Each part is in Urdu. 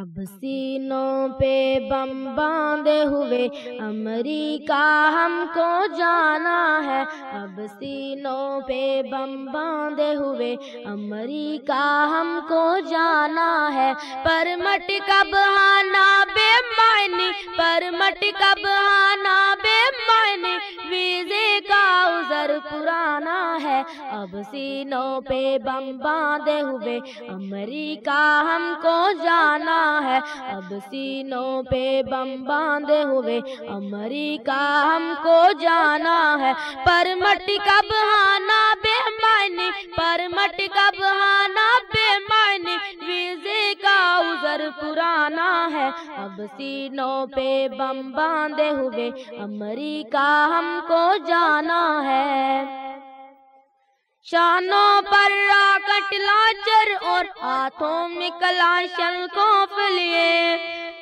اب سینوں پہ بم باندھے ہوئے امریکہ ہم کو جانا ہے۔ اب سینوں پہ بم باندھے ہوئے امریکہ ہم کو جانا ہے۔ پر مٹ کب آنا بے معنی پر مٹ کب آنا بے معنی۔ ویزے کا عذر پرانا ہے۔ اب سینوں پہ بم باندھے ہوئے امریکہ ہم کو جانا ہے اب سینوں پہ بم باندھے ہوئے امریکہ ہم کو جانا ہے۔ پر مٹ کب آنا بے معنی؟ پر مٹ کب آنا بے معنی؟ ویزے کا عذر پرانا ہے۔ اب سینوں پہ بم باندھے ہوئے امریکہ ہم کو جانا ہے۔ شانوں پر راکٹ لانچر اور ہاتھوں میں کلاشن کو لیے۔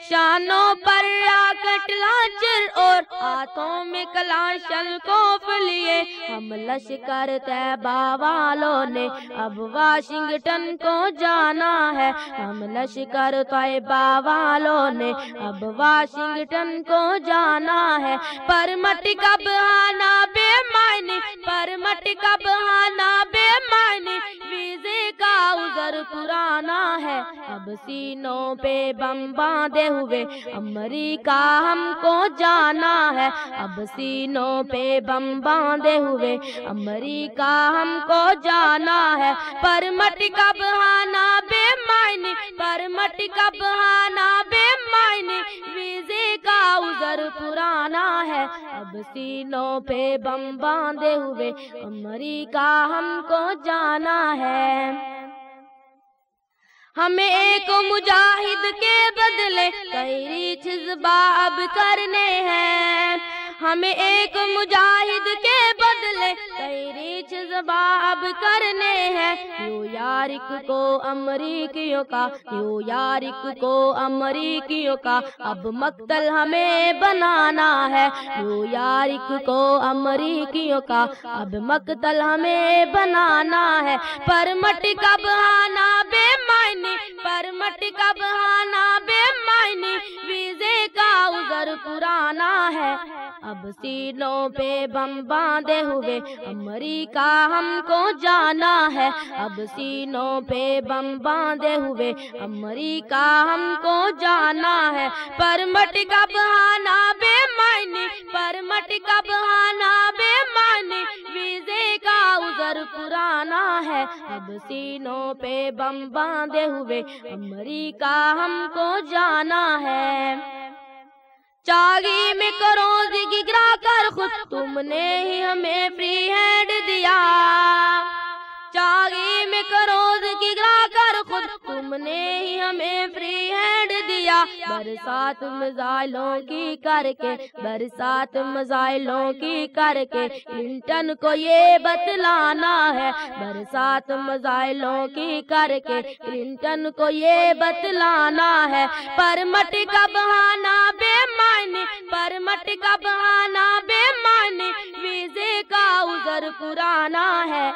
شانوں پر راکٹ لاچر اور ہاتھوں میں کلاشن کو لیے۔ ہم لشکر طیبہ والوں نے۔ اب واشنگٹن کو جانا ہے۔ ہم لشکر طیبہ والوں نے۔ اب واشنگٹن کو جانا ہے۔ پر مٹ کب آنا بے معنی۔ پر مٹ کب آنا بے پرانا ہے۔ اب سینوں پہ بم باندھے ہوئے امریکہ ہم کو جانا ہے۔ اب سینوں پہ بم باندھے ہوئے امریکہ ہم کو جانا ہے۔ پر مٹ کب آنا بے معنی، پر مٹ کب آنا بے معنی۔ ویزے کا عذر پرانا ہے۔ اب سینوں پہ بم باندھے ہوئے امریکہ ہم کو جانا ہے۔ ہمیں ایک مجاہد کے بدلے کئی جذبہ اب کرنے ہیں۔ ہمیں ایک مجاہد کے بدلے کئی جذبہ اب کرنے ہیں۔ یو یارک کو امریکیوں کا یو یارک کو امریکیوں کا۔ اب مقتل ہمیں بنانا ہے۔ یو یارک کو امریکیوں کا۔ اب مقتل ہمیں بنانا ہے۔ پر مٹ کب آنا پر مٹ کب آنا بے معنی، ویزے کا عذر پرانا ہے۔ اب سینوں پہ بم باندھے ہوئے امریکہ ہم کو جانا ہے۔ اب سینوں پہ بم باندھے ہوئے امریکہ ہم کو جانا ہے۔ پر مٹ کب آنا بے معنی پر مٹ کب آنا ویزے کا عذر پرانا ہے۔ اب سینوں پہ بم باندھے ہوئے امریکہ ہم کو جانا ہے۔ چاگی میں کروز گرا کر خود تم نے ہی ہمیں فری ہینڈ دیا۔ چاگی میں کروز گرا کر خود تم نے ہی ہمیں فری برسات مزائلوں کی کر کے برسات مزائلوں کی کر کے کلنٹن کو یہ بتلانا ہے، برسات مزائلوں کی کر کے کلنٹن کو یہ بتلانا ہے۔ پر مٹ کا بہانا بے معنی، پر مٹ کا بہانا بے معنی، ویزے کا عذر پرانا ہے۔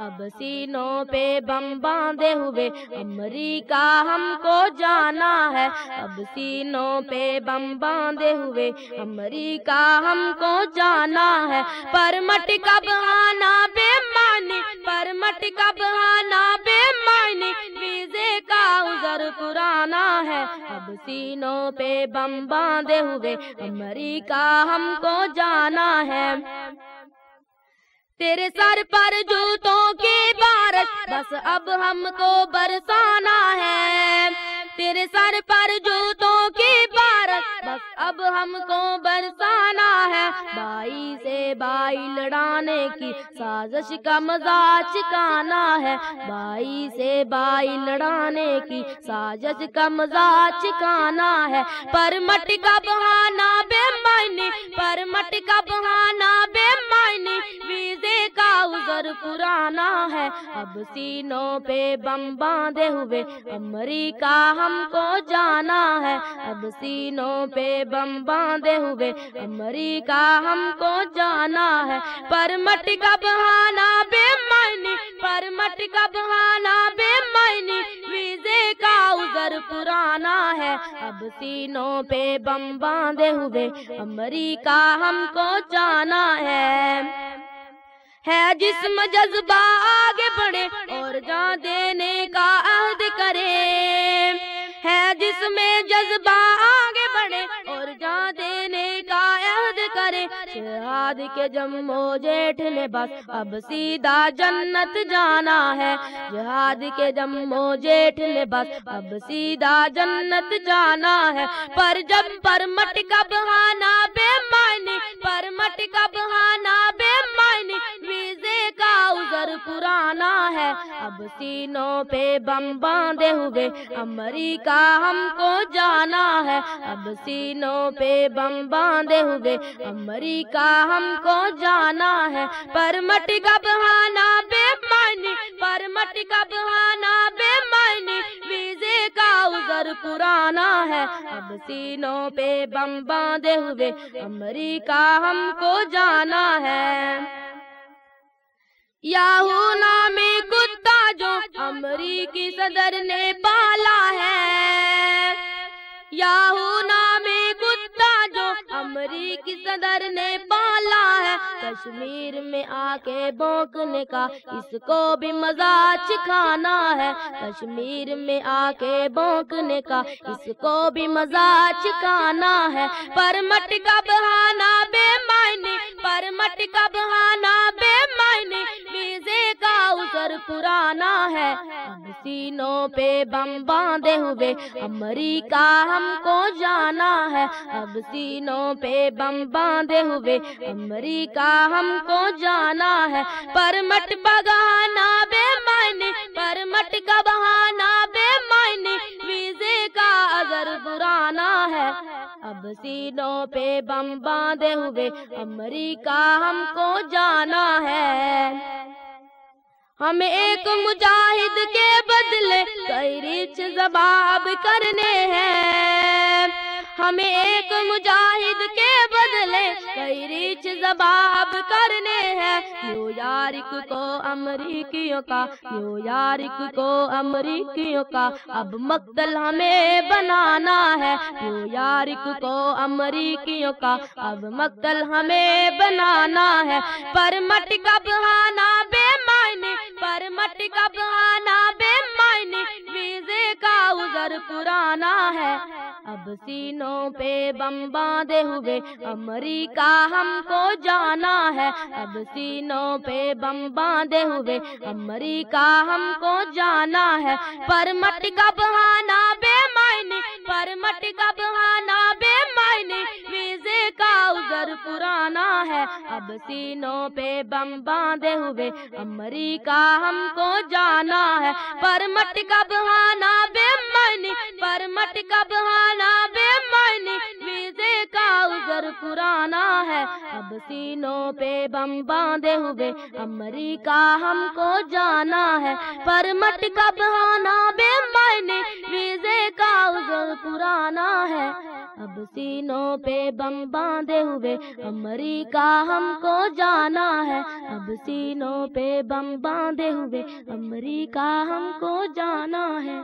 اب سینوں پہ بم باندھے ہوئے امریکہ ہم کو جانا ہے۔ اب سینوں پہ بم باندھے ہوئے امریکہ ہم کو جانا ہے۔ پر مٹ کا بہانا بے معنی پر مٹ کا بہانا بے معنی ویزے کا عذر پرانا ہے۔ اب سینوں پہ بم باندھے ہوئے امریکہ ہم کو جانا ہے۔ تیرے سر پر جوتوں کی بارش، بس اب ہم کو برسانا ہے۔ تیرے سر پر جوتوں کی بارش، بس اب ہم کو برسانا ہے۔ بائی سے بائی لڑانے کی سازش کا مزہ چکانا ہے۔ بائی سے بائی لڑانے کی سازش کا مزہ چکانا ہے۔ پر مٹ کا بہانا بے معنی، پر مٹ کا بہانا بے عذر پرانا ہے۔ اب سینوں پہ بم باندھے ہوئے امریکہ ہم کو جانا ہے۔ اب سینوں پہ بم باندھے ہوئے امریکہ ہم کو جانا ہے۔ پر مٹ کا بہانا بے معنی، پر مٹ کا بہانا بے معنی۔ ویزے کا عذر پرانا ہے۔ اب سینوں پہ بم باندھے ہوئے امریکہ ہم کو جانا ہے۔ ہے جسم جذبہ آگے بڑھے اور جان دینے کا عہد کرے۔ ہے جسم جذبہ آگے بڑھے اور جان دینے کا عہد کرے۔ شہاد کے جمو جیٹھ نے بس، اب سیدھا جنت جانا ہے۔ جہاد کے جمو جیٹھ نے بس، اب سیدھا جنت جانا ہے۔ پر جب پر مٹ کا بہانا بے معنی، پر مٹ کا بہانا اب سینوں پہ بم باندھے ہوئے، امریکہ ہم کو جانا ہے۔ اب سینوں پہ بم باندھے ہوئے، امریکہ ہم کو جانا ہے۔ پر مٹ کا بہانا بے معنی، پر مٹ کا بہانا بے معنی۔ ویزے کا ازر پرانا ہے۔ اب سینوں پہ بم باندھے ہوئے، امریکہ ہم کو جانا ہے۔ یاہو نامی جو امریکی صدر نے پالا ہے۔ یاہو نامی کتا جو امریکی صدر نے پالا ہے۔ کشمیر میں آ کے بونکنے کا اس کو بھی مزہ چکھانا ہے۔ کشمیر میں آ کے بونکنے کا اس کو بھی مزہ چکھانا ہے۔ پر مٹ کا بہانا بے معنی، پر مٹ کا بہانا ہے۔ اب سینوں پہ بم باندھے ہوئے امریکہ ہم کو جانا ہے۔ اب سینوں پہ بم باندھے ہوئے امریکہ ہم کو جانا ہے۔ پر مٹ بگانا بے معنی پر مٹ کا بہانا بے معنی۔ ویزے کا اگر برانا ہے۔ اب سینوں پہ بم باندھے ہوئے امریکہ ہم کو جانا ہے۔ ہمیں ایک مجاہد کے بدلے کئی ریچ زباب کرنے ہیں۔ ہمیں ایک مجاہد کے بدلے کئی ریچ زباب کرنے ہیں۔ نیو یارک کو امریکیوں کا نیو یارک کو امریکیوں کا۔ اب مقتل ہمیں بنانا ہے۔ نیو یارک کو امریکیوں کا۔ اب مقتل ہمیں بنانا ہے۔ پر مٹ کا بہانا سینوں پہ بم باندھے ہوئے امریکہ ہم کو جانا ہے۔ اب سینوں پہ بم باندھے ہوئے امریکہ ہم کو جانا ہے۔ پر مٹ کا بہانا بے معنی، پر مٹ کا بہانا بے معنی۔ ویزے کا ازر پرانا ہے۔ اب سینوں پہ بم باندھے ہوئے امریکہ ہم کو جانا ہے۔ پر مٹ کا بہانا بے معنی، پر مٹ کا بہانا پرانا ہے۔ اب سینوں پہ بم باندھے ہوئے امریکہ ہم کو جانا ہے۔ پر مٹ کا بہانا بے معنی، ویزے کا ازر پرانا ہے۔ اب سینوں پہ بم باندھے ہوئے امریکہ ہم کو جانا ہے۔ اب سینوں پہ بم باندھے ہوئے امریکہ ہم کو جانا ہے۔